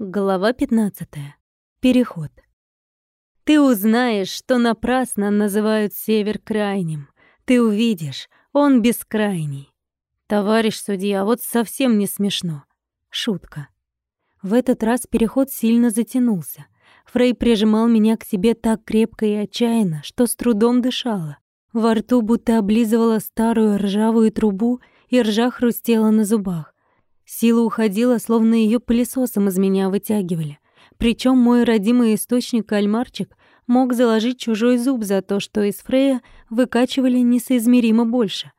Глава 15. Переход. Ты узнаешь, что напрасно называют север крайним. Ты увидишь, он бескрайний. Товарищ судья, вот совсем не смешно. Шутка. В этот раз переход сильно затянулся. Фрей прижимал меня к себе так крепко и отчаянно, что с трудом дышала. Во рту будто облизывала старую ржавую трубу, и ржа хрустела на зубах. Сила уходила, словно ее пылесосом из меня вытягивали. Причем мой родимый источник кальмарчик мог заложить чужой зуб за то, что из Фрея выкачивали несоизмеримо больше.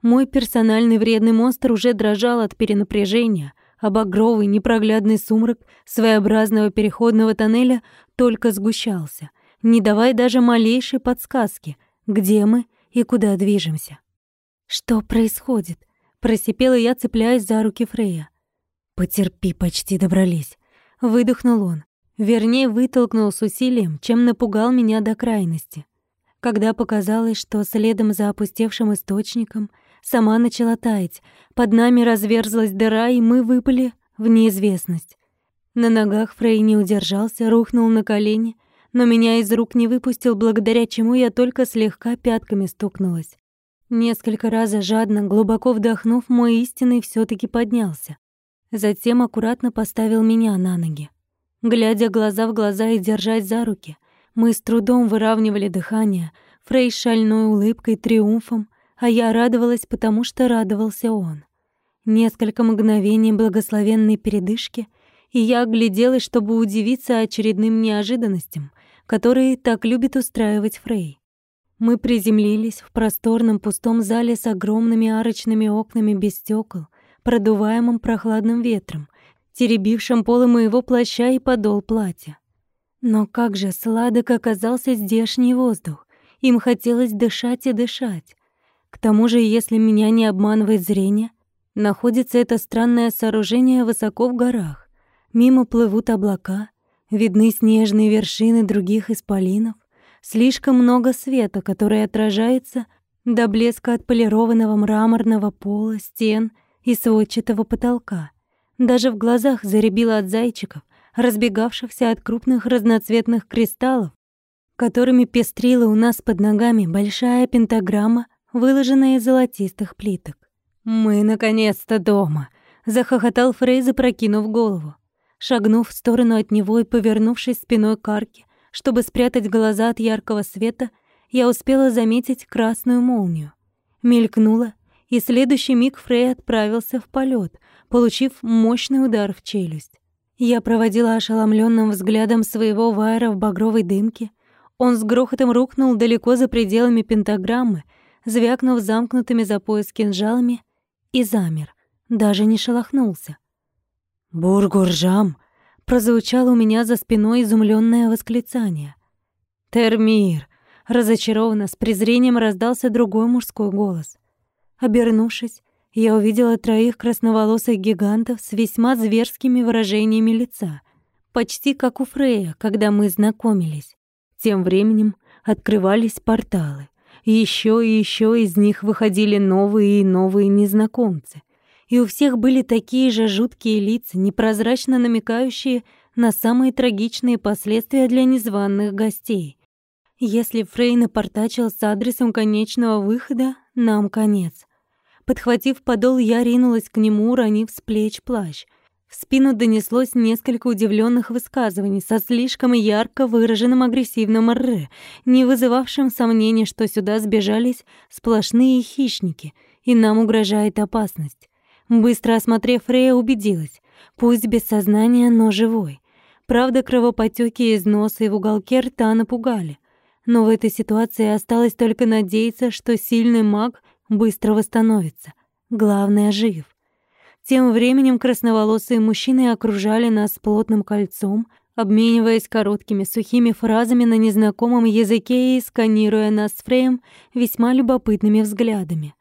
Мой персональный вредный монстр уже дрожал от перенапряжения, а багровый непроглядный сумрак своеобразного переходного тоннеля только сгущался, не давая даже малейшей подсказки, где мы и куда движемся. Что происходит? Просипела я, цепляясь за руки Фрея. «Потерпи, почти добрались», — выдохнул он. Вернее, вытолкнул с усилием, чем напугал меня до крайности. Когда показалось, что следом за опустевшим источником сама начала таять, под нами разверзлась дыра, и мы выпали в неизвестность. На ногах Фрей не удержался, рухнул на колени, но меня из рук не выпустил, благодаря чему я только слегка пятками стукнулась. Несколько раз жадно, глубоко вдохнув, мой истинный все таки поднялся. Затем аккуратно поставил меня на ноги. Глядя глаза в глаза и держась за руки, мы с трудом выравнивали дыхание, Фрей с шальной улыбкой, триумфом, а я радовалась, потому что радовался он. Несколько мгновений благословенной передышки, и я огляделась, чтобы удивиться очередным неожиданностям, которые так любит устраивать Фрей. Мы приземлились в просторном пустом зале с огромными арочными окнами без стекол, продуваемым прохладным ветром, теребившим полы моего плаща и подол платья. Но как же сладок оказался здешний воздух. Им хотелось дышать и дышать. К тому же, если меня не обманывает зрение, находится это странное сооружение высоко в горах. Мимо плывут облака, видны снежные вершины других исполинов, Слишком много света, который отражается до блеска отполированного мраморного пола, стен и сводчатого потолка. Даже в глазах заребило от зайчиков, разбегавшихся от крупных разноцветных кристаллов, которыми пестрила у нас под ногами большая пентаграмма, выложенная из золотистых плиток. «Мы, наконец-то, дома!» — захохотал Фрейза, прокинув голову. Шагнув в сторону от него и повернувшись спиной к арке, чтобы спрятать глаза от яркого света, я успела заметить красную молнию. Мелькнула, и следующий миг Фрей отправился в полет, получив мощный удар в челюсть. Я проводила ошеломленным взглядом своего вайра в багровой дымке. Он с грохотом рухнул далеко за пределами пентаграммы, звякнув замкнутыми за пояс кинжалами, и замер, даже не шелохнулся. «Бургуржам!» Прозвучало у меня за спиной изумленное восклицание. «Термир!» — разочарованно, с презрением раздался другой мужской голос. Обернувшись, я увидела троих красноволосых гигантов с весьма зверскими выражениями лица, почти как у Фрея, когда мы знакомились. Тем временем открывались порталы. Еще и еще из них выходили новые и новые незнакомцы — и у всех были такие же жуткие лица, непрозрачно намекающие на самые трагичные последствия для незваных гостей. Если Фрей напортачил с адресом конечного выхода, нам конец. Подхватив подол, я ринулась к нему, уронив с плеч плащ. В спину донеслось несколько удивленных высказываний со слишком ярко выраженным агрессивным «р», не вызывавшим сомнений, что сюда сбежались сплошные хищники, и нам угрожает опасность. Быстро осмотрев Фрея, убедилась. Пусть без сознания, но живой. Правда, кровопотеки из носа и в уголке рта напугали. Но в этой ситуации осталось только надеяться, что сильный маг быстро восстановится. Главное, жив. Тем временем красноволосые мужчины окружали нас плотным кольцом, обмениваясь короткими сухими фразами на незнакомом языке и сканируя нас с Фреем весьма любопытными взглядами.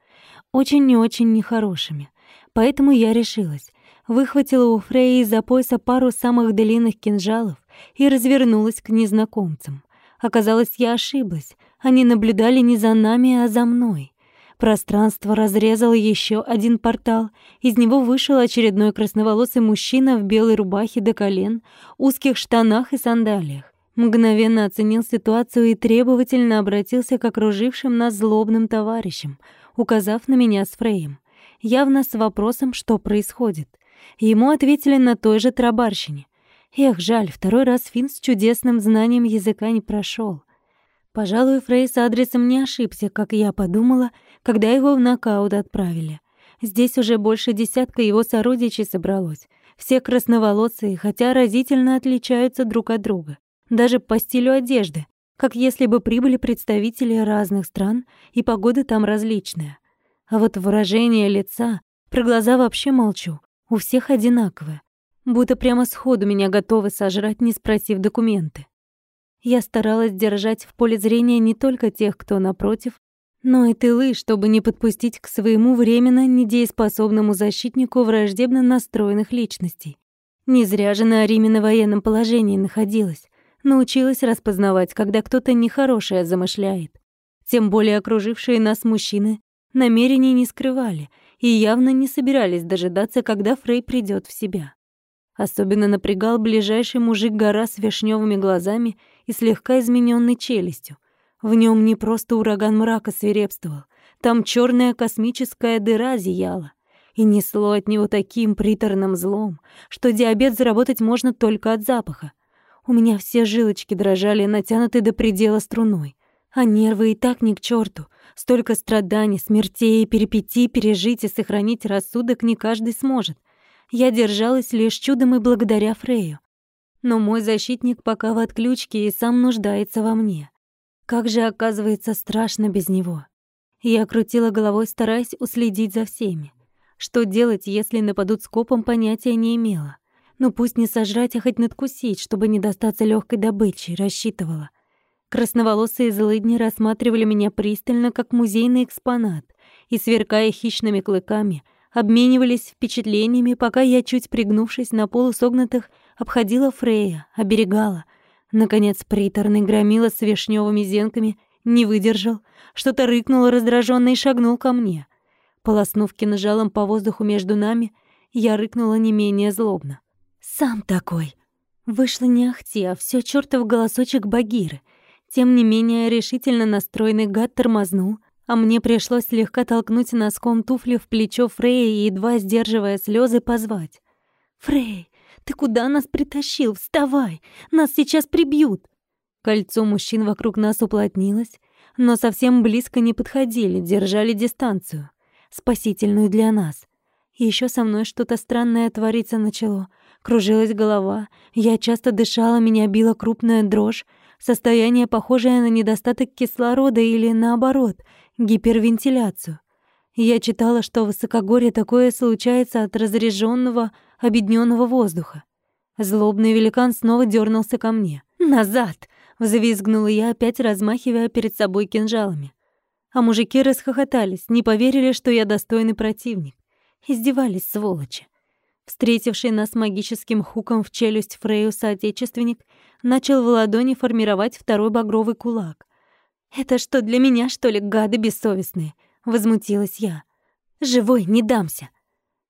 Очень и очень нехорошими. Поэтому я решилась. Выхватила у Фреи из-за пояса пару самых длинных кинжалов и развернулась к незнакомцам. Оказалось, я ошиблась. Они наблюдали не за нами, а за мной. Пространство разрезал еще один портал. Из него вышел очередной красноволосый мужчина в белой рубахе до колен, узких штанах и сандалиях. Мгновенно оценил ситуацию и требовательно обратился к окружившим нас злобным товарищам, указав на меня с Фреем, явно с вопросом, что происходит. Ему ответили на той же трабарщине. Эх, жаль, второй раз Финн с чудесным знанием языка не прошел. Пожалуй, Фрей с адресом не ошибся, как я подумала, когда его в нокаут отправили. Здесь уже больше десятка его сородичей собралось. Все красноволосые, хотя разительно отличаются друг от друга. Даже по стилю одежды, как если бы прибыли представители разных стран, и погода там различная. А вот выражение лица, про глаза вообще молчу, у всех одинаковое будто прямо сходу меня готовы сожрать, не спросив документы. Я старалась держать в поле зрения не только тех, кто напротив, но и тылы, чтобы не подпустить к своему временно недееспособному защитнику враждебно настроенных личностей. Не зря же на Ариме на военном положении находилась. Научилась распознавать, когда кто-то нехорошее замышляет. Тем более окружившие нас мужчины намерений не скрывали и явно не собирались дожидаться, когда Фрей придёт в себя. Особенно напрягал ближайший мужик-гора с вишневыми глазами и слегка измененной челюстью. В нем не просто ураган мрака свирепствовал, там черная космическая дыра зияла. И несло от него таким приторным злом, что диабет заработать можно только от запаха. У меня все жилочки дрожали, натянуты до предела струной. А нервы и так ни к черту. Столько страданий, смертей и перипетий пережить и сохранить рассудок не каждый сможет — я держалась лишь чудом и благодаря Фрею. Но мой защитник пока в отключке и сам нуждается во мне. Как же, оказывается, страшно без него. Я крутила головой, стараясь уследить за всеми. Что делать, если нападут скопом, понятия не имела. Ну пусть не сожрать, а хоть надкусить, чтобы не достаться легкой добычи, рассчитывала. Красноволосые злыдни рассматривали меня пристально, как музейный экспонат, и, сверкая хищными клыками, обменивались впечатлениями, пока я, чуть пригнувшись на полусогнутых, обходила Фрея, оберегала. Наконец приторный громила с вишневыми зенками не выдержал, что-то рыкнул раздраженно и шагнул ко мне. Полоснув кинжалом по воздуху между нами, я рыкнула не менее злобно. «Сам такой!» Вышло не ахти, а всё чёртов голосочек Багиры. Тем не менее, решительно настроенный гад тормознул, а мне пришлось слегка толкнуть носком туфли в плечо Фрея и, едва сдерживая слезы, позвать. «Фрей, ты куда нас притащил? Вставай! Нас сейчас прибьют!» Кольцо мужчин вокруг нас уплотнилось, но совсем близко не подходили, держали дистанцию, спасительную для нас. И ещё со мной что-то странное твориться начало. Кружилась голова, я часто дышала, меня била крупная дрожь, состояние, похожее на недостаток кислорода или наоборот — гипервентиляцию. Я читала, что в высокогорье такое случается от разреженного, обедненного воздуха. Злобный великан снова дернулся ко мне. «Назад!» — взвизгнула я, опять размахивая перед собой кинжалами. А мужики расхохотались, не поверили, что я достойный противник. Издевались, сволочи. Встретивший нас магическим хуком в челюсть Фрею соотечественник начал в ладони формировать второй багровый кулак. «Это что, для меня, что ли, гады бессовестные?» — возмутилась я. «Живой не дамся!»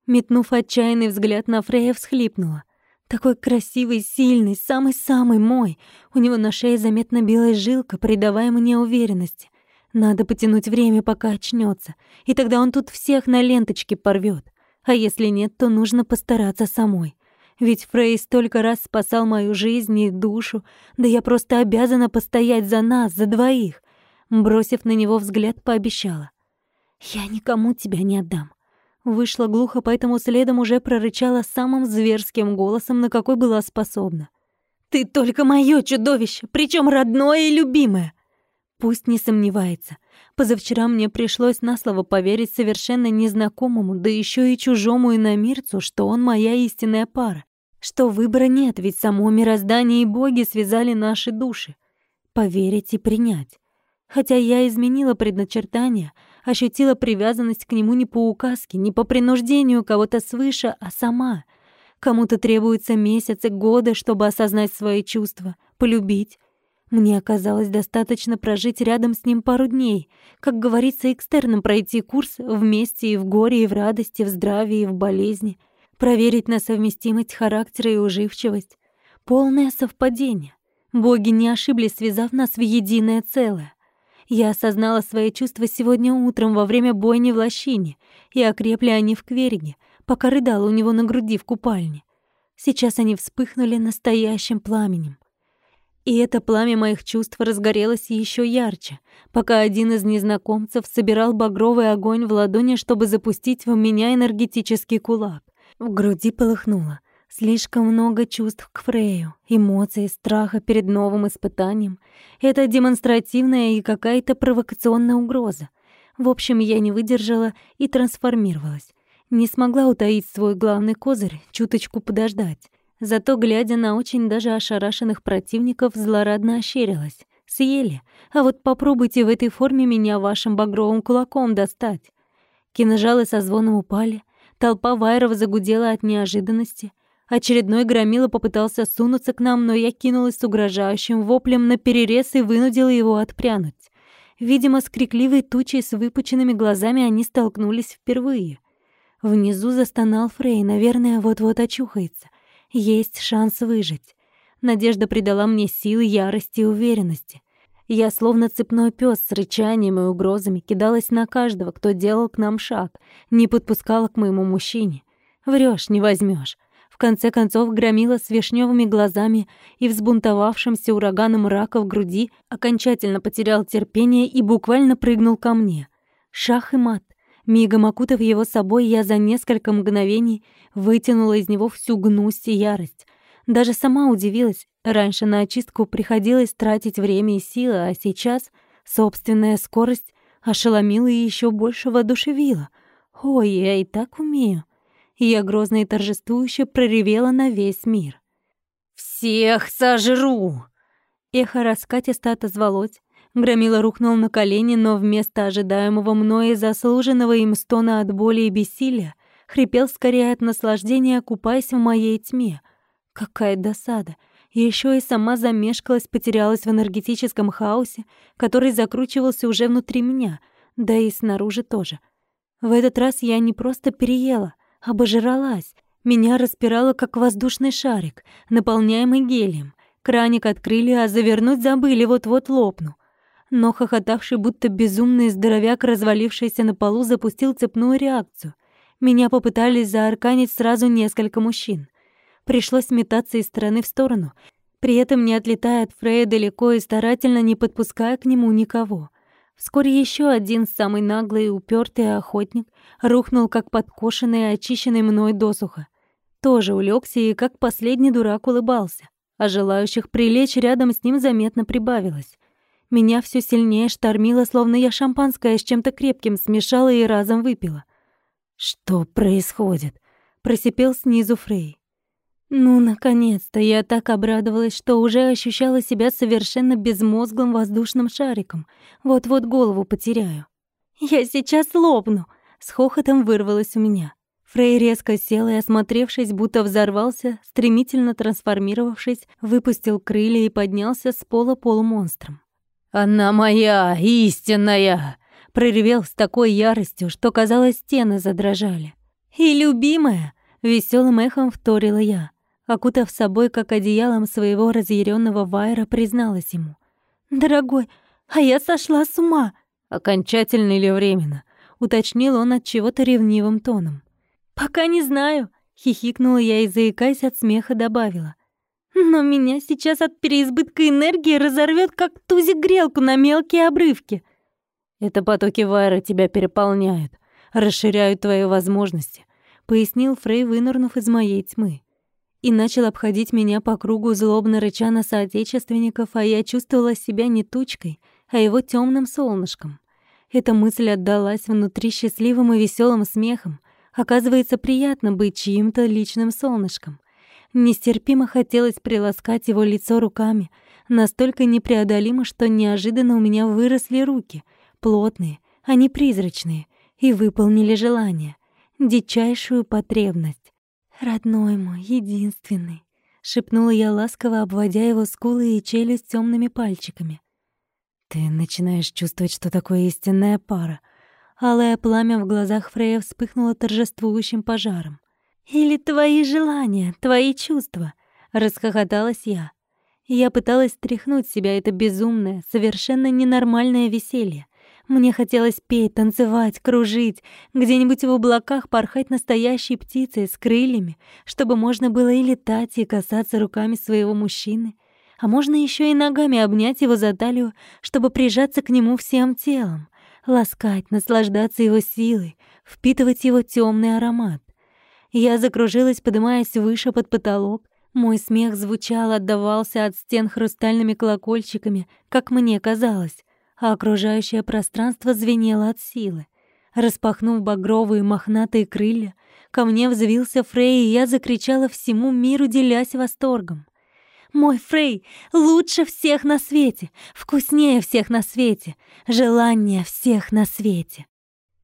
Метнув отчаянный взгляд на Фрея, всхлипнула. Такой красивый, сильный, самый-самый мой. У него на шее заметна белая жилка, придавая мне уверенности. Надо потянуть время, пока очнется, и тогда он тут всех на ленточке порвет. А если нет, то нужно постараться самой. Ведь Фрей столько раз спасал мою жизнь и душу, да я просто обязана постоять за нас, за двоих. Бросив на него взгляд, пообещала. «Я никому тебя не отдам». Вышла глухо, поэтому следом уже прорычала самым зверским голосом, на какой была способна. «Ты только моё чудовище, причём родное и любимое!» Пусть не сомневается. Позавчера мне пришлось на слово поверить совершенно незнакомому, да ещё и чужому иномирцу, что он моя истинная пара. Что выбора нет, ведь само мироздание и боги связали наши души. Поверить и принять. Хотя я изменила предначертание, ощутила привязанность к нему не по указке, не по принуждению кого-то свыше, а сама. Кому-то требуется месяцы, годы, чтобы осознать свои чувства, полюбить. Мне оказалось достаточно прожить рядом с ним пару дней, как говорится, экстерном пройти курс вместе и в горе, и в радости, в здравии, и в болезни, проверить на совместимость характера и уживчивость. Полное совпадение. Боги не ошиблись, связав нас в единое целое. Я осознала свои чувства сегодня утром во время бойни в лощине, и окрепли они в Квериге, пока рыдала у него на груди в купальне. Сейчас они вспыхнули настоящим пламенем. И это пламя моих чувств разгорелось еще ярче, пока один из незнакомцев собирал багровый огонь в ладони, чтобы запустить в меня энергетический кулак. В груди полыхнуло. Слишком много чувств к Фрею, эмоций, страха перед новым испытанием. Это демонстративная и какая-то провокационная угроза. В общем, я не выдержала и трансформировалась. Не смогла утаить свой главный козырь, чуточку подождать. Зато, глядя на очень даже ошарашенных противников, злорадно ощерилась. Съели. А вот попробуйте в этой форме меня вашим багровым кулаком достать. Кинжалы со звоном упали. Толпа вайров загудела от неожиданности. Очередной громила попытался сунуться к нам, но я кинулась с угрожающим воплем на перерез и вынудила его отпрянуть. Видимо, с крикливой тучей с выпученными глазами они столкнулись впервые. Внизу застонал Фрей, наверное, вот-вот очухается. Есть шанс выжить. Надежда придала мне силы, ярости и уверенности. Я, словно цепной пес с рычанием и угрозами, кидалась на каждого, кто делал к нам шаг, не подпускала к моему мужчине. Врешь, не возьмешь. В конце концов, громила с вишневыми глазами и взбунтовавшимся ураганом рака в груди окончательно потерял терпение и буквально прыгнул ко мне. Шах и мат. Мигом окутав его собой, я за несколько мгновений вытянула из него всю гнусть и ярость. Даже сама удивилась. Раньше на очистку приходилось тратить время и силы, а сейчас собственная скорость ошеломила и еще больше воодушевила. Ой, я и так умею. Я грозно и торжествующе проревела на весь мир. «Всех сожру!» Эхо раскатисто отозвалось, Громила рухнул на колени, но вместо ожидаемого мной и заслуженного им стона от боли и бессилия хрипел скорее от наслаждения, купаясь в моей тьме. Какая досада! Еще и сама замешкалась, потерялась в энергетическом хаосе, который закручивался уже внутри меня, да и снаружи тоже. В этот раз я не просто переела, обожралась. Меня распирало, как воздушный шарик, наполняемый гелием. Краник открыли, а завернуть забыли, вот-вот лопну но хохотавший будто безумный здоровяк, развалившийся на полу, запустил цепную реакцию. Меня попытались заарканить сразу несколько мужчин. Пришлось метаться из стороны в сторону, при этом не отлетая от Фрея далеко и старательно не подпуская к нему никого. Вскоре еще один самый наглый и упертый охотник рухнул, как подкошенный и очищенный мной досуха. Тоже улегся и, как последний дурак, улыбался, а желающих прилечь рядом с ним заметно прибавилось. Меня все сильнее штормило, словно я шампанское с чем-то крепким смешала и разом выпила. «Что происходит?» — просипел снизу Фрей. Ну, наконец-то, я так обрадовалась, что уже ощущала себя совершенно безмозглым воздушным шариком. Вот-вот голову потеряю. «Я сейчас лопну!» — с хохотом вырвалось у меня. Фрей резко сел и, осмотревшись, будто взорвался, стремительно трансформировавшись, выпустил крылья и поднялся с пола полумонстром. «Она моя, истинная!» — проревел с такой яростью, что, казалось, стены задрожали. «И любимая!» — веселым эхом вторила я. Окутав собой, как одеялом своего разъяренного Вайра, призналась ему. «Дорогой, а я сошла с ума!» «Окончательно или временно?» — уточнил он от чего-то ревнивым тоном. «Пока не знаю», — хихикнула я и, заикаясь от смеха, добавила. Но меня сейчас от переизбытка энергии разорвет, как тузик грелку на мелкие обрывки. Это потоки Вайра тебя переполняют, расширяют твои возможности, пояснил Фрей, вынырнув из моей тьмы. И начал обходить меня по кругу, злобно рыча на соотечественников, а я чувствовала себя не тучкой, а его темным солнышком. Эта мысль отдалась внутри счастливым и веселым смехом. Оказывается, приятно быть чьим-то личным солнышком. Нестерпимо хотелось приласкать его лицо руками, настолько непреодолимо, что неожиданно у меня выросли руки, плотные, а не призрачные, и выполнили желание, дичайшую потребность. «Родной мой, единственный», шепнула я ласково, обводя его скулы и челюсть темными пальчиками. Ты начинаешь чувствовать, что такое истинная пара. Алое пламя в глазах Фрея вспыхнуло торжествующим пожаром. «Или твои желания, твои чувства?» — расхохоталась я. Я пыталась стряхнуть себя это безумное, совершенно ненормальное веселье. Мне хотелось петь, танцевать, кружить, где-нибудь в облаках порхать настоящей птицей с крыльями, чтобы можно было и летать, и касаться руками своего мужчины. А можно еще и ногами обнять его за талию, чтобы прижаться к нему всем телом, ласкать, наслаждаться его силой, впитывать его темный аромат. Я закружилась, поднимаясь выше под потолок. Мой смех звучал, отдавался от стен хрустальными колокольчиками, как мне казалось а окружающее пространство звенело от силы. Распахнув багровые мохнатые крылья, ко мне взвился Фрей, и я закричала всему миру, делясь восторгом. «Мой Фрей лучше всех на свете, вкуснее всех на свете, желание всех на свете!»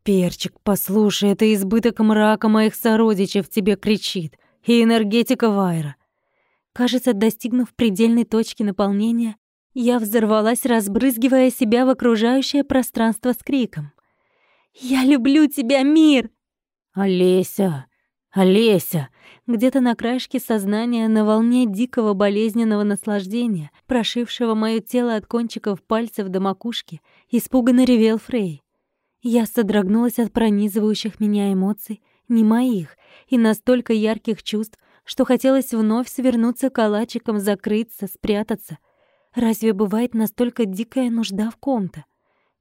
«Перчик, послушай, это избыток мрака моих сородичей в тебе кричит, и энергетика Вайра». Кажется, достигнув предельной точки наполнения, я взорвалась, разбрызгивая себя в окружающее пространство с криком. «Я люблю тебя, мир!» «Олеся! Олеся!» Где-то на краешке сознания, на волне дикого болезненного наслаждения, прошившего моё тело от кончиков пальцев до макушки, испуганно ревел Фрей. Я содрогнулась от пронизывающих меня эмоций, не моих, и настолько ярких чувств, что хотелось вновь свернуться калачиком, закрыться, спрятаться — Разве бывает настолько дикая нужда в ком-то?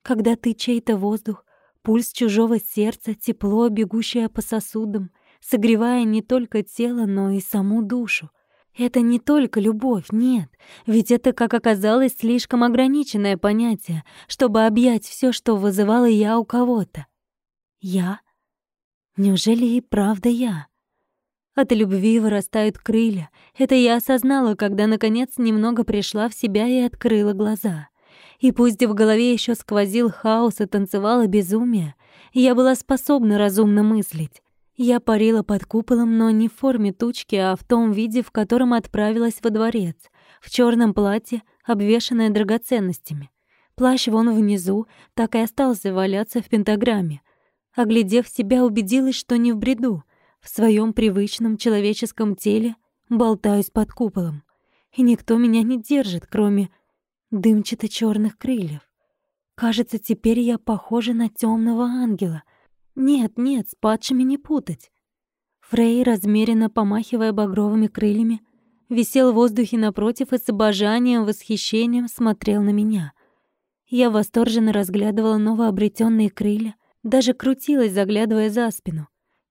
Когда ты чей-то воздух, пульс чужого сердца, тепло, бегущее по сосудам, согревая не только тело, но и саму душу. Это не только любовь, нет, ведь это, как оказалось, слишком ограниченное понятие, чтобы объять все, что вызывало я у кого-то. Я? Неужели и правда я? От любви вырастают крылья. Это я осознала, когда, наконец, немного пришла в себя и открыла глаза. И пусть в голове еще сквозил хаос и танцевало безумие, я была способна разумно мыслить. Я парила под куполом, но не в форме тучки, а в том виде, в котором отправилась во дворец, в черном платье, обвешанное драгоценностями. Плащ вон внизу так и остался валяться в пентаграмме. Оглядев себя, убедилась, что не в бреду в своем привычном человеческом теле болтаюсь под куполом, и никто меня не держит, кроме дымчато черных крыльев. Кажется, теперь я похожа на темного ангела. Нет, нет, с падшими не путать. Фрей, размеренно помахивая багровыми крыльями, висел в воздухе напротив и с обожанием, восхищением смотрел на меня. Я восторженно разглядывала новообретенные крылья, даже крутилась, заглядывая за спину.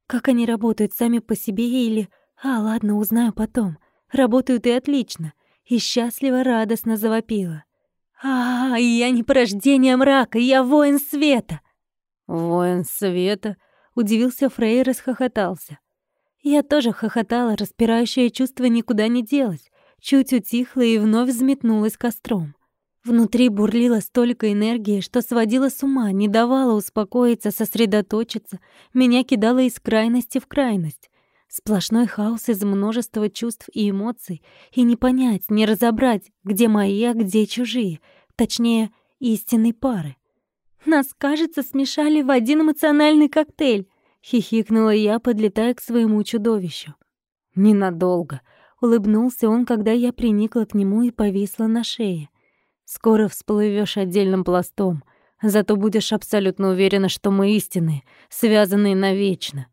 Как они работают сами по себе или... А, ладно, узнаю потом. Работают и отлично. И счастливо, радостно завопила. А, -а, -а я не порождение мрака, я воин света. Воин света? Удивился Фрей и расхохотался. Я тоже хохотала, распирающее чувство никуда не делось. Чуть утихло и вновь взметнулось костром. Внутри бурлило столько энергии, что сводило с ума, не давало успокоиться, сосредоточиться, меня кидало из крайности в крайность. Сплошной хаос из множества чувств и эмоций, и не понять, не разобрать, где мои, а где чужие, точнее, истинной пары. «Нас, кажется, смешали в один эмоциональный коктейль», — хихикнула я, подлетая к своему чудовищу. «Ненадолго», — улыбнулся он, когда я приникла к нему и повисла на шее. Скоро всплывешь отдельным пластом, зато будешь абсолютно уверена, что мы истинные, связанные навечно.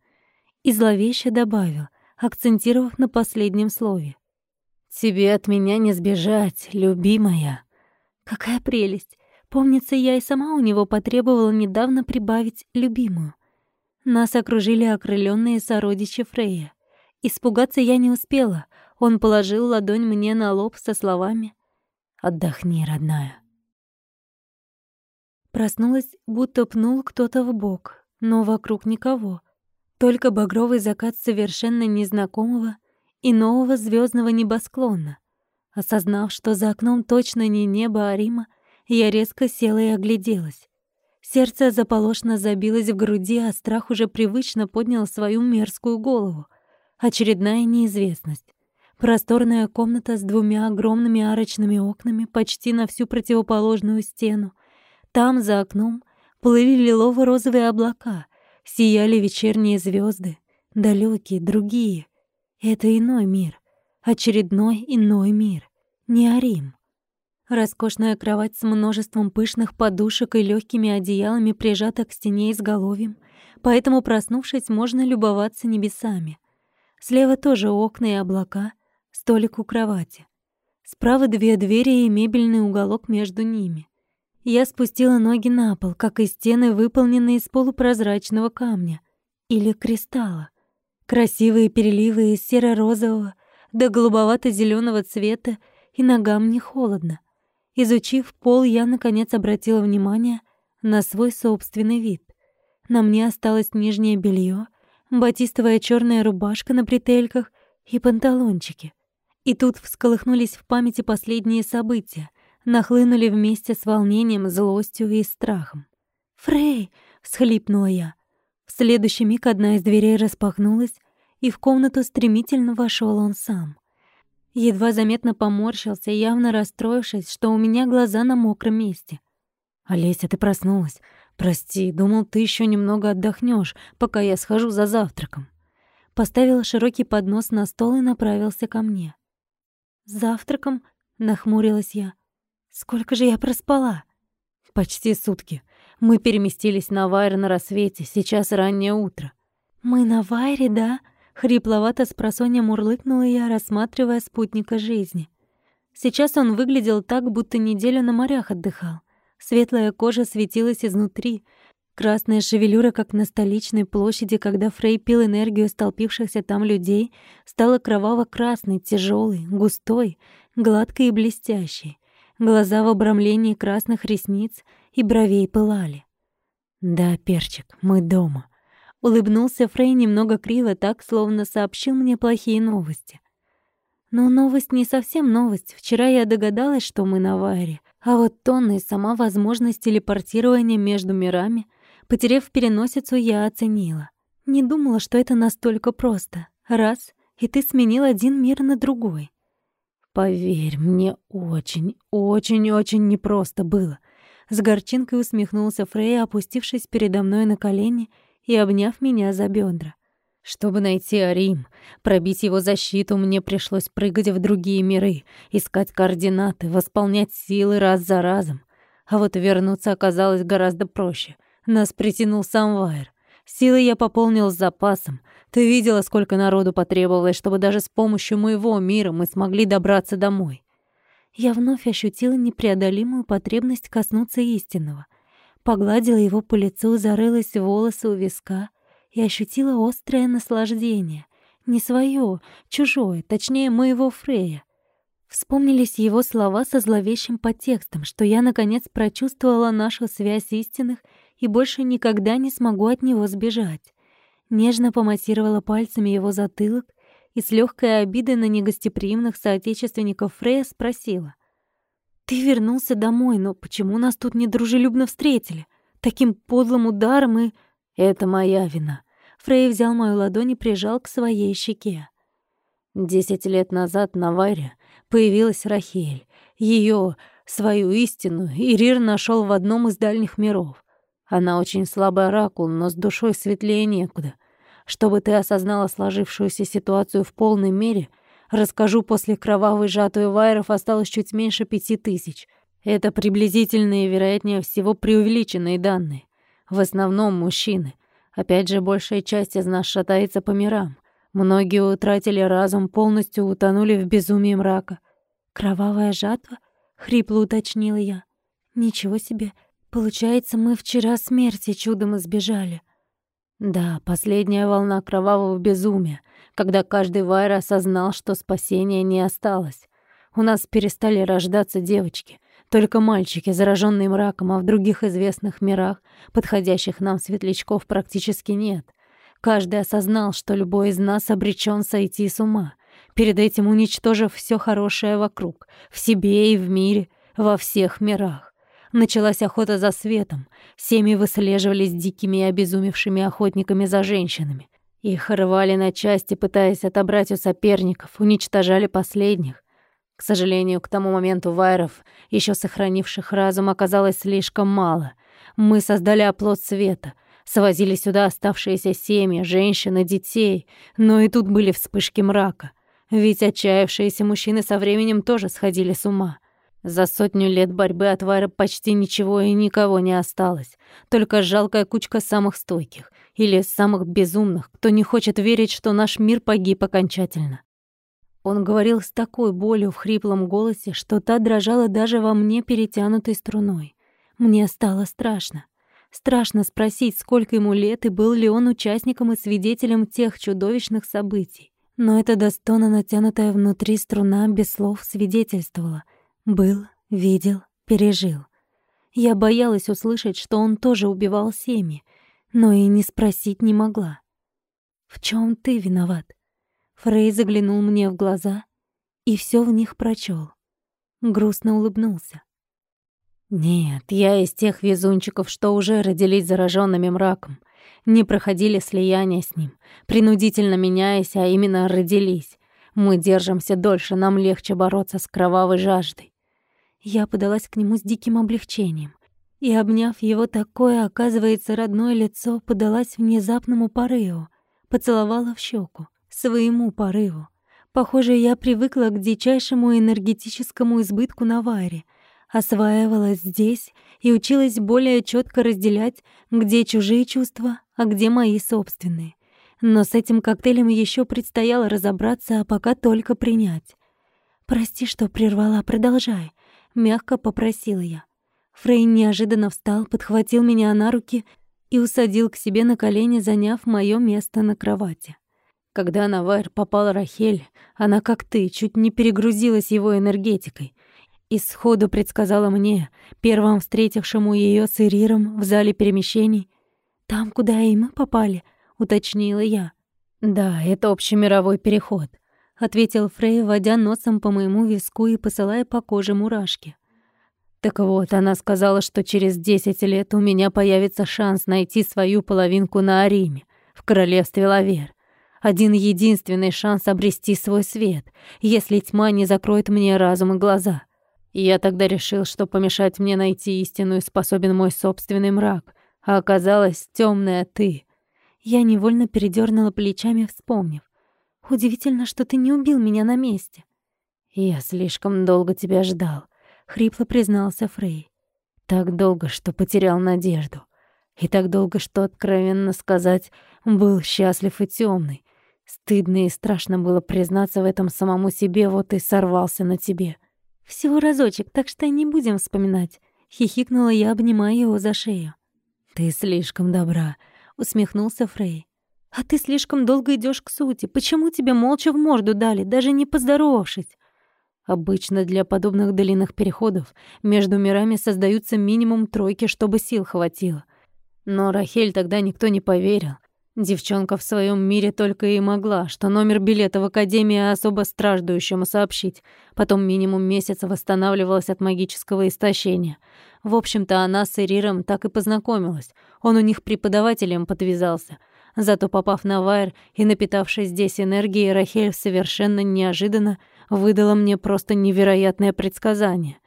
И зловеще добавил, акцентировав на последнем слове. Тебе от меня не сбежать, любимая. Какая прелесть! Помнится, я и сама у него потребовала недавно прибавить любимую. Нас окружили окрыленные сородичи Фрея. Испугаться я не успела. Он положил ладонь мне на лоб со словами Отдохни, родная. Проснулась, будто пнул кто-то в бок, но вокруг никого. Только багровый закат совершенно незнакомого и нового звездного небосклона. Осознав, что за окном точно не небо, а Рима, я резко села и огляделась. Сердце заполошно забилось в груди, а страх уже привычно поднял свою мерзкую голову. Очередная неизвестность. Просторная комната с двумя огромными арочными окнами почти на всю противоположную стену. Там, за окном, плыли лилово-розовые облака, сияли вечерние звезды, далекие, другие. Это иной мир, очередной иной мир, не Арим. Роскошная кровать с множеством пышных подушек и легкими одеялами прижата к стене изголовьем, поэтому, проснувшись, можно любоваться небесами. Слева тоже окна и облака, столик у кровати. Справа две двери и мебельный уголок между ними. Я спустила ноги на пол, как и стены, выполненные из полупрозрачного камня или кристалла. Красивые переливы из серо-розового до голубовато зеленого цвета, и ногам не холодно. Изучив пол, я, наконец, обратила внимание на свой собственный вид. На мне осталось нижнее белье, батистовая черная рубашка на бретельках и панталончики. И тут всколыхнулись в памяти последние события, нахлынули вместе с волнением, злостью и страхом. «Фрей!» — всхлипнула я. В следующий миг одна из дверей распахнулась, и в комнату стремительно вошел он сам. Едва заметно поморщился, явно расстроившись, что у меня глаза на мокром месте. «Олеся, ты проснулась. Прости, думал, ты еще немного отдохнешь, пока я схожу за завтраком». Поставил широкий поднос на стол и направился ко мне. «Завтраком?» — нахмурилась я. «Сколько же я проспала?» «Почти сутки. Мы переместились на Вайр на рассвете, сейчас раннее утро». «Мы на Вайре, да?» Хрипловато с просонья мурлыкнула я, рассматривая спутника жизни. Сейчас он выглядел так, будто неделю на морях отдыхал. Светлая кожа светилась изнутри, красная шевелюра, как на столичной площади, когда Фрей пил энергию столпившихся там людей, стала кроваво-красной, тяжелой, густой, гладкой и блестящей. Глаза в обрамлении красных ресниц и бровей пылали. «Да, перчик, мы дома», Улыбнулся Фрей немного криво, так, словно сообщил мне плохие новости. Но новость не совсем новость. Вчера я догадалась, что мы на Вайре. А вот тонны и сама возможность телепортирования между мирами, потеряв переносицу, я оценила. Не думала, что это настолько просто. Раз — и ты сменил один мир на другой. Поверь, мне очень, очень-очень непросто было. С горчинкой усмехнулся Фрей, опустившись передо мной на колени — и обняв меня за бедра. Чтобы найти Арим, пробить его защиту, мне пришлось прыгать в другие миры, искать координаты, восполнять силы раз за разом. А вот вернуться оказалось гораздо проще. Нас притянул сам Вайер. Силы я пополнил с запасом. Ты видела, сколько народу потребовалось, чтобы даже с помощью моего мира мы смогли добраться домой. Я вновь ощутила непреодолимую потребность коснуться истинного. Погладила его по лицу, зарылась в волосы у виска и ощутила острое наслаждение. Не свое, чужое, точнее, моего Фрея. Вспомнились его слова со зловещим подтекстом, что я, наконец, прочувствовала нашу связь истинных и больше никогда не смогу от него сбежать. Нежно помассировала пальцами его затылок и с легкой обидой на негостеприимных соотечественников Фрея спросила — ты вернулся домой, но почему нас тут недружелюбно встретили? Таким подлым ударом и... Это моя вина. Фрей взял мою ладонь и прижал к своей щеке. Десять лет назад на Варе появилась Рахель. Ее, свою истину, Ирир нашел в одном из дальних миров. Она очень слабый оракул, но с душой светлее некуда. Чтобы ты осознала сложившуюся ситуацию в полной мере — Расскажу, после кровавой жатвы вайров осталось чуть меньше пяти тысяч. Это приблизительные, вероятнее всего, преувеличенные данные. В основном мужчины. Опять же, большая часть из нас шатается по мирам. Многие утратили разум, полностью утонули в безумии мрака. «Кровавая жатва?» — хрипло уточнила я. «Ничего себе! Получается, мы вчера смерти чудом избежали». Да, последняя волна кровавого безумия, когда каждый Вайр осознал, что спасения не осталось. У нас перестали рождаться девочки, только мальчики, зараженные мраком, а в других известных мирах, подходящих нам светлячков, практически нет. Каждый осознал, что любой из нас обречен сойти с ума, перед этим уничтожив все хорошее вокруг, в себе и в мире, во всех мирах. Началась охота за светом. Семьи выслеживались дикими и обезумевшими охотниками за женщинами. Их рвали на части, пытаясь отобрать у соперников, уничтожали последних. К сожалению, к тому моменту вайров, еще сохранивших разум, оказалось слишком мало. Мы создали оплот света, свозили сюда оставшиеся семьи, женщины, детей, но и тут были вспышки мрака. Ведь отчаявшиеся мужчины со временем тоже сходили с ума. За сотню лет борьбы от Вайра почти ничего и никого не осталось. Только жалкая кучка самых стойких или самых безумных, кто не хочет верить, что наш мир погиб окончательно. Он говорил с такой болью в хриплом голосе, что та дрожала даже во мне перетянутой струной. Мне стало страшно. Страшно спросить, сколько ему лет и был ли он участником и свидетелем тех чудовищных событий. Но эта до натянутая внутри струна без слов свидетельствовала. Был, видел, пережил. Я боялась услышать, что он тоже убивал семьи, но и не спросить не могла. «В чем ты виноват?» Фрей заглянул мне в глаза и все в них прочел. Грустно улыбнулся. Нет, я из тех везунчиков, что уже родились зараженными мраком, не проходили слияние с ним, принудительно меняясь, а именно родились. Мы держимся дольше, нам легче бороться с кровавой жаждой. Я подалась к нему с диким облегчением и, обняв его такое, оказывается, родное лицо, подалась внезапному порыву, поцеловала в щеку своему порыву. Похоже, я привыкла к дичайшему энергетическому избытку на варе, осваивалась здесь и училась более четко разделять, где чужие чувства, а где мои собственные. Но с этим коктейлем еще предстояло разобраться, а пока только принять. «Прости, что прервала, продолжай», — мягко попросила я. Фрей неожиданно встал, подхватил меня на руки и усадил к себе на колени, заняв моё место на кровати. Когда на Вайр попала Рахель, она, как ты, чуть не перегрузилась его энергетикой. И сходу предсказала мне, первым встретившему ее с Ириром в зале перемещений. «Там, куда и мы попали», — уточнила я. «Да, это общемировой переход», — ответил Фрей, водя носом по моему виску и посылая по коже мурашки. Так вот, она сказала, что через десять лет у меня появится шанс найти свою половинку на Ариме, в королевстве Лавер. Один единственный шанс обрести свой свет, если тьма не закроет мне разум и глаза. И я тогда решил, что помешать мне найти истину способен мой собственный мрак, а оказалось темная ты. Я невольно передернула плечами, вспомнив. Удивительно, что ты не убил меня на месте. Я слишком долго тебя ждал, хрипло признался Фрей. Так долго, что потерял надежду. И так долго, что, откровенно сказать, был счастлив и темный. Стыдно и страшно было признаться в этом самому себе, вот и сорвался на тебе. Всего разочек, так что не будем вспоминать. Хихикнула я, обнимая его за шею. Ты слишком добра, усмехнулся Фрей. А ты слишком долго идешь к сути. Почему тебе молча в морду дали, даже не поздоровавшись? Обычно для подобных длинных переходов между мирами создаются минимум тройки, чтобы сил хватило. Но Рахель тогда никто не поверил. Девчонка в своем мире только и могла, что номер билета в Академии особо страждущему сообщить. Потом минимум месяца восстанавливалась от магического истощения. В общем-то, она с Эриром так и познакомилась. Он у них преподавателем подвязался. Зато попав на Вайр и напитавшись здесь энергией, Рахель совершенно неожиданно выдала мне просто невероятное предсказание.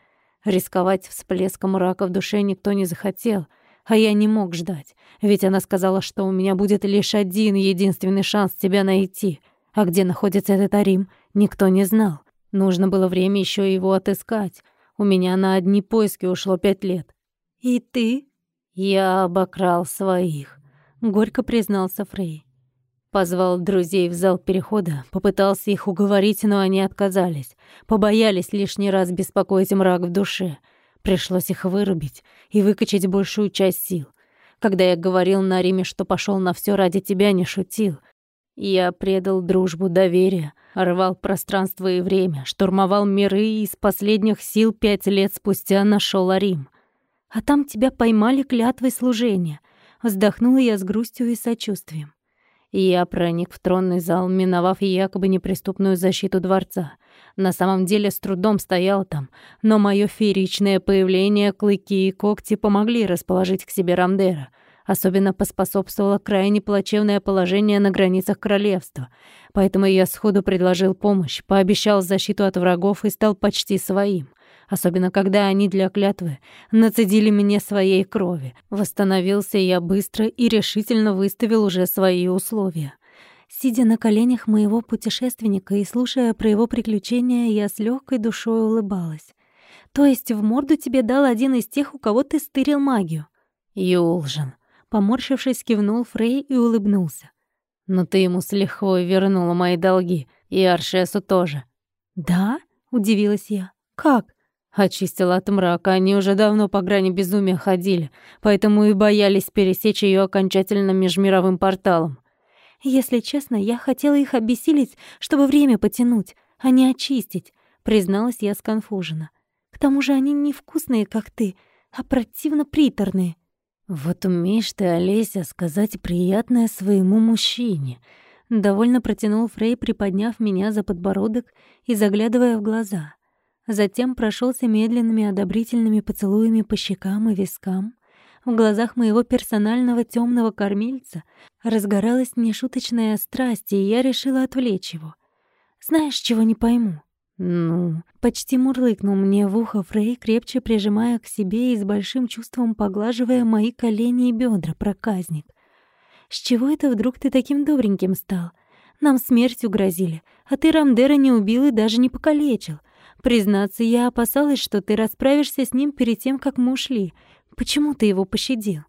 Рисковать всплеском рака в душе никто не захотел — а я не мог ждать, ведь она сказала, что у меня будет лишь один единственный шанс тебя найти. А где находится этот Арим, никто не знал. Нужно было время еще его отыскать. У меня на одни поиски ушло пять лет. «И ты?» «Я обокрал своих», — горько признался Фрей. Позвал друзей в зал перехода, попытался их уговорить, но они отказались. Побоялись лишний раз беспокоить мрак в душе — Пришлось их вырубить и выкачать большую часть сил. Когда я говорил на Риме, что пошел на все ради тебя, не шутил. Я предал дружбу, доверие, рвал пространство и время, штурмовал миры и из последних сил пять лет спустя нашел Арим. А там тебя поймали клятвой служения. Вздохнула я с грустью и сочувствием. Я проник в тронный зал, миновав якобы неприступную защиту дворца. На самом деле с трудом стоял там, но мое фееричное появление, клыки и когти помогли расположить к себе Рамдера. Особенно поспособствовало крайне плачевное положение на границах королевства. Поэтому я сходу предложил помощь, пообещал защиту от врагов и стал почти своим. Особенно когда они для клятвы нацедили мне своей крови. Восстановился я быстро и решительно выставил уже свои условия. Сидя на коленях моего путешественника и слушая про его приключения, я с легкой душой улыбалась. То есть в морду тебе дал один из тех, у кого ты стырил магию? Юлжин. Поморщившись, кивнул Фрей и улыбнулся. «Но ты ему с лихвой вернула мои долги, и Аршесу тоже». «Да?» — удивилась я. «Как?» Очистила от мрака, они уже давно по грани безумия ходили, поэтому и боялись пересечь ее окончательно межмировым порталом. «Если честно, я хотела их обессилить, чтобы время потянуть, а не очистить», — призналась я сконфуженно. «К тому же они невкусные, как ты, а противно приторные». «Вот умеешь ты, Олеся, сказать приятное своему мужчине», — довольно протянул Фрей, приподняв меня за подбородок и заглядывая в глаза. Затем прошелся медленными одобрительными поцелуями по щекам и вискам. В глазах моего персонального темного кормильца разгоралась нешуточная страсть, и я решила отвлечь его. «Знаешь, чего не пойму?» «Ну?» Почти мурлыкнул мне в ухо Фрей, крепче прижимая к себе и с большим чувством поглаживая мои колени и бедра, проказник. «С чего это вдруг ты таким добреньким стал? Нам смертью грозили, а ты Рамдера не убил и даже не покалечил. Признаться, я опасалась, что ты расправишься с ним перед тем, как мы ушли. Почему ты его пощадил?»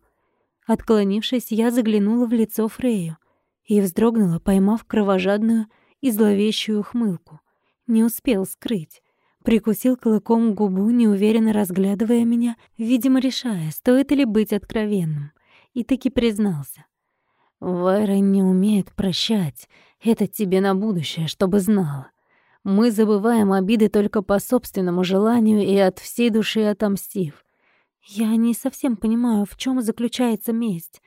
Отклонившись, я заглянула в лицо Фрею и вздрогнула, поймав кровожадную и зловещую ухмылку. Не успел скрыть. Прикусил клыком губу, неуверенно разглядывая меня, видимо, решая, стоит ли быть откровенным. И таки признался. «Вайра не умеет прощать. Это тебе на будущее, чтобы знала. Мы забываем обиды только по собственному желанию и от всей души отомстив. Я не совсем понимаю, в чем заключается месть.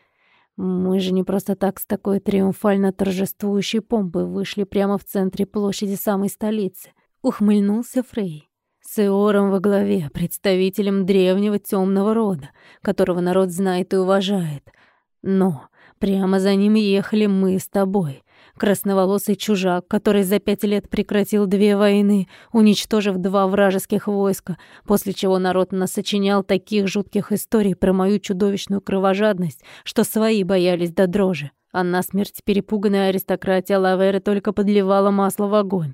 Мы же не просто так с такой триумфально торжествующей помпой вышли прямо в центре площади самой столицы. Ухмыльнулся Фрей. С Иором во главе, представителем древнего темного рода, которого народ знает и уважает. Но прямо за ним ехали мы с тобой, красноволосый чужак, который за пять лет прекратил две войны, уничтожив два вражеских войска, после чего народ насочинял таких жутких историй про мою чудовищную кровожадность, что свои боялись до дрожи, а насмерть перепуганная аристократия Лаверы только подливала масло в огонь.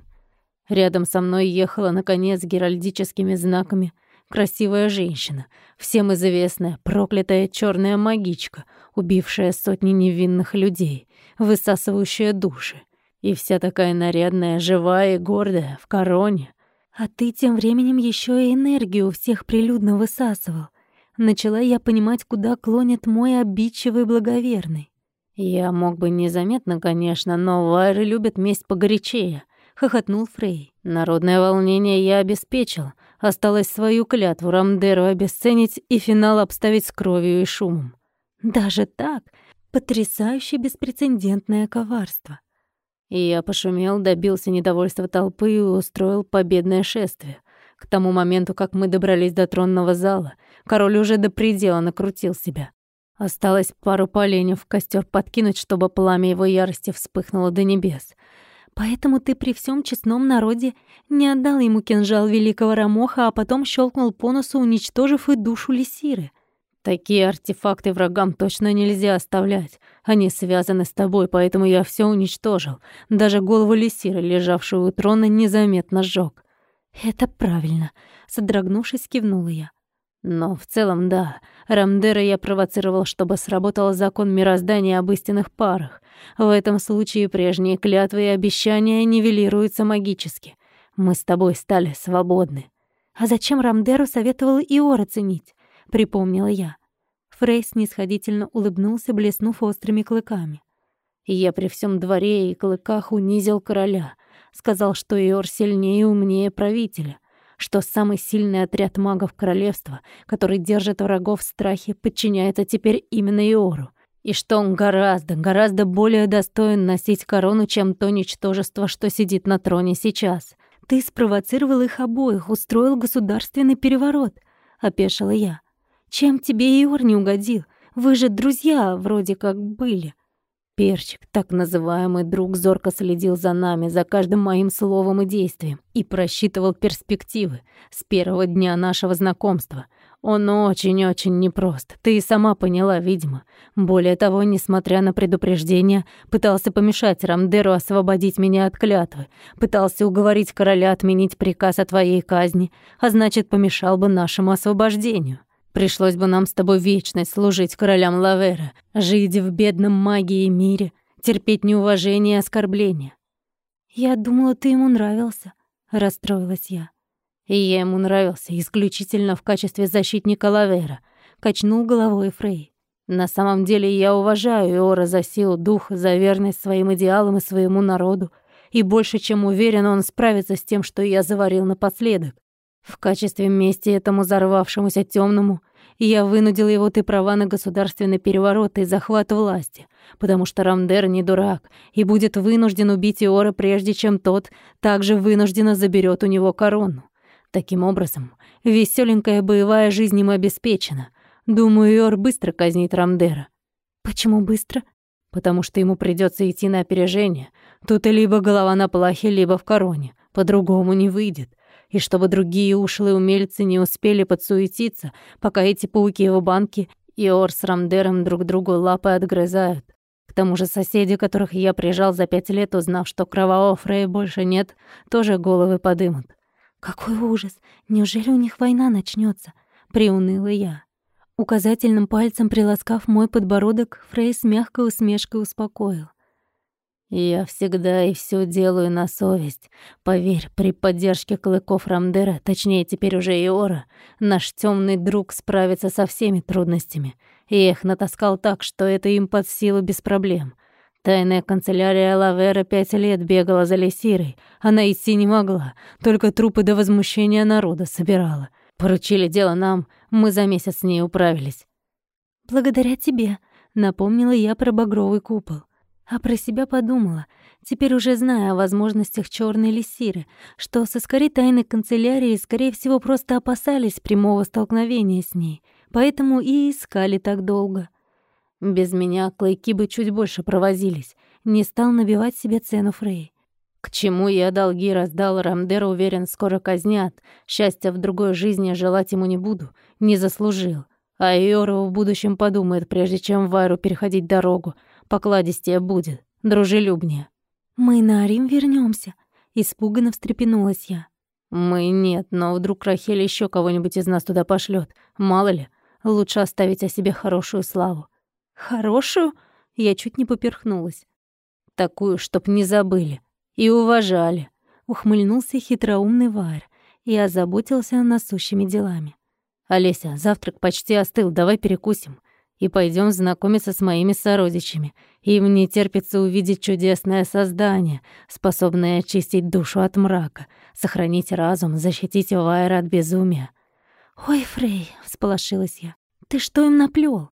Рядом со мной ехала, наконец, геральдическими знаками красивая женщина, всем известная проклятая черная магичка, убившая сотни невинных людей, высасывающая души. И вся такая нарядная, живая и гордая, в короне. А ты тем временем еще и энергию у всех прилюдно высасывал. Начала я понимать, куда клонит мой обидчивый благоверный. Я мог бы незаметно, конечно, но вайры любят месть погорячее — хохотнул Фрей. Народное волнение я обеспечил. Осталось свою клятву Рамдеру обесценить и финал обставить с кровью и шумом. Даже так? Потрясающе беспрецедентное коварство. И я пошумел, добился недовольства толпы и устроил победное шествие. К тому моменту, как мы добрались до тронного зала, король уже до предела накрутил себя. Осталось пару поленьев в костер подкинуть, чтобы пламя его ярости вспыхнуло до небес. Поэтому ты при всем честном народе не отдал ему кинжал великого Рамоха, а потом щелкнул по носу, уничтожив и душу Лисиры. Такие артефакты врагам точно нельзя оставлять. Они связаны с тобой, поэтому я все уничтожил. Даже голову Лисиры, лежавшую у трона, незаметно сжег. Это правильно, содрогнувшись, кивнула я. Но в целом да, Рамдера я провоцировал, чтобы сработал закон мироздания об истинных парах. В этом случае прежние клятвы и обещания нивелируются магически. Мы с тобой стали свободны. А зачем Рамдеру советовал Иора ценить? Припомнила я. Фрей снисходительно улыбнулся, блеснув острыми клыками. Я при всем дворе и клыках унизил короля. Сказал, что Иор сильнее и умнее правителя что самый сильный отряд магов королевства, который держит врагов в страхе, подчиняется теперь именно Иору, и что он гораздо, гораздо более достоин носить корону, чем то ничтожество, что сидит на троне сейчас. Ты спровоцировал их обоих, устроил государственный переворот, опешила я. Чем тебе Иор не угодил? Вы же друзья вроде как были. Перчик, так называемый друг, зорко следил за нами, за каждым моим словом и действием и просчитывал перспективы с первого дня нашего знакомства. Он очень-очень непрост, ты и сама поняла, видимо. Более того, несмотря на предупреждение, пытался помешать Рамдеру освободить меня от клятвы, пытался уговорить короля отменить приказ о твоей казни, а значит, помешал бы нашему освобождению. Пришлось бы нам с тобой вечность служить королям Лавера, жить в бедном магии мире, терпеть неуважение и оскорбления. Я думала, ты ему нравился, расстроилась я. И я ему нравился исключительно в качестве защитника Лавера, качнул головой Фрей. На самом деле я уважаю Иора за силу духа, за верность своим идеалам и своему народу, и больше чем уверен, он справится с тем, что я заварил напоследок. В качестве мести этому взорвавшемуся темному я вынудил его ты права на государственный переворот и захват власти, потому что Рамдер не дурак и будет вынужден убить Иора, прежде чем тот также вынужденно заберет у него корону. Таким образом, веселенькая боевая жизнь им обеспечена. Думаю, Иор быстро казнит Рамдера. Почему быстро? Потому что ему придется идти на опережение. Тут либо голова на плахе, либо в короне. По-другому не выйдет и чтобы другие ушлые умельцы не успели подсуетиться, пока эти пауки в банке и Ор с Рамдером друг другу лапы отгрызают. К тому же соседи, которых я прижал за пять лет, узнав, что кровавого Фрея больше нет, тоже головы подымут. «Какой ужас! Неужели у них война начнется? приуныла я. Указательным пальцем приласкав мой подбородок, Фрей с мягкой усмешкой успокоил. Я всегда и все делаю на совесть. Поверь, при поддержке клыков Рамдера, точнее теперь уже Иора, наш темный друг справится со всеми трудностями. И их натаскал так, что это им под силу без проблем. Тайная канцелярия Лавера пять лет бегала за Лесирой. Она идти не могла, только трупы до возмущения народа собирала. Поручили дело нам, мы за месяц с ней управились. «Благодаря тебе», — напомнила я про багровый купол. А про себя подумала, теперь уже зная о возможностях черной лисиры, что соскари тайной канцелярии, скорее всего, просто опасались прямого столкновения с ней, поэтому и искали так долго. Без меня клыки бы чуть больше провозились, не стал набивать себе цену Фрей. К чему я долги раздал, Рамдер уверен, скоро казнят. Счастья в другой жизни желать ему не буду, не заслужил. А Иору в будущем подумает, прежде чем Вайру переходить дорогу, покладистее будет, дружелюбнее. Мы на Арим вернемся, испуганно встрепенулась я. Мы нет, но вдруг Рахель еще кого-нибудь из нас туда пошлет. Мало ли, лучше оставить о себе хорошую славу. Хорошую? Я чуть не поперхнулась. Такую, чтоб не забыли и уважали. Ухмыльнулся хитроумный Вайр и озаботился насущими делами. «Олеся, завтрак почти остыл, давай перекусим и пойдем знакомиться с моими сородичами. Им не терпится увидеть чудесное создание, способное очистить душу от мрака, сохранить разум, защитить Вайра от безумия. «Ой, Фрей!» — всполошилась я. «Ты что им наплёл?»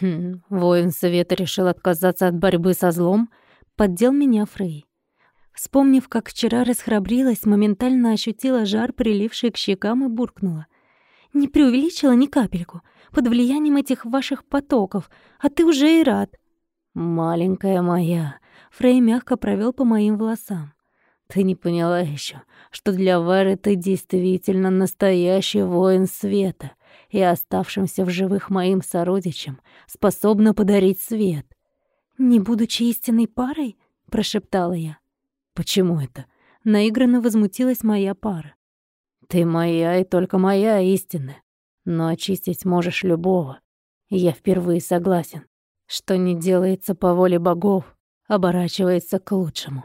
«Хм, воин Совета решил отказаться от борьбы со злом?» Поддел меня Фрей. Вспомнив, как вчера расхрабрилась, моментально ощутила жар, приливший к щекам, и буркнула. «Не преувеличила ни капельку под влиянием этих ваших потоков, а ты уже и рад». «Маленькая моя», — Фрей мягко провел по моим волосам. «Ты не поняла еще, что для Вары ты действительно настоящий воин света и оставшимся в живых моим сородичам способна подарить свет». «Не будучи истинной парой?» — прошептала я. «Почему это?» — наигранно возмутилась моя пара. «Ты моя и только моя истинная но очистить можешь любого. я впервые согласен, что не делается по воле богов, оборачивается к лучшему.